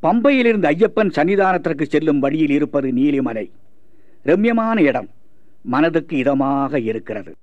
பம்பையிலிருந்து ஐயப்பன் சன்னிதானத்திற்கு செல்லும் வழியில் இருப்பது நீலிமலை. ரம்யமான இடம். மனதுக்கு இதமாக இருக்கிறது.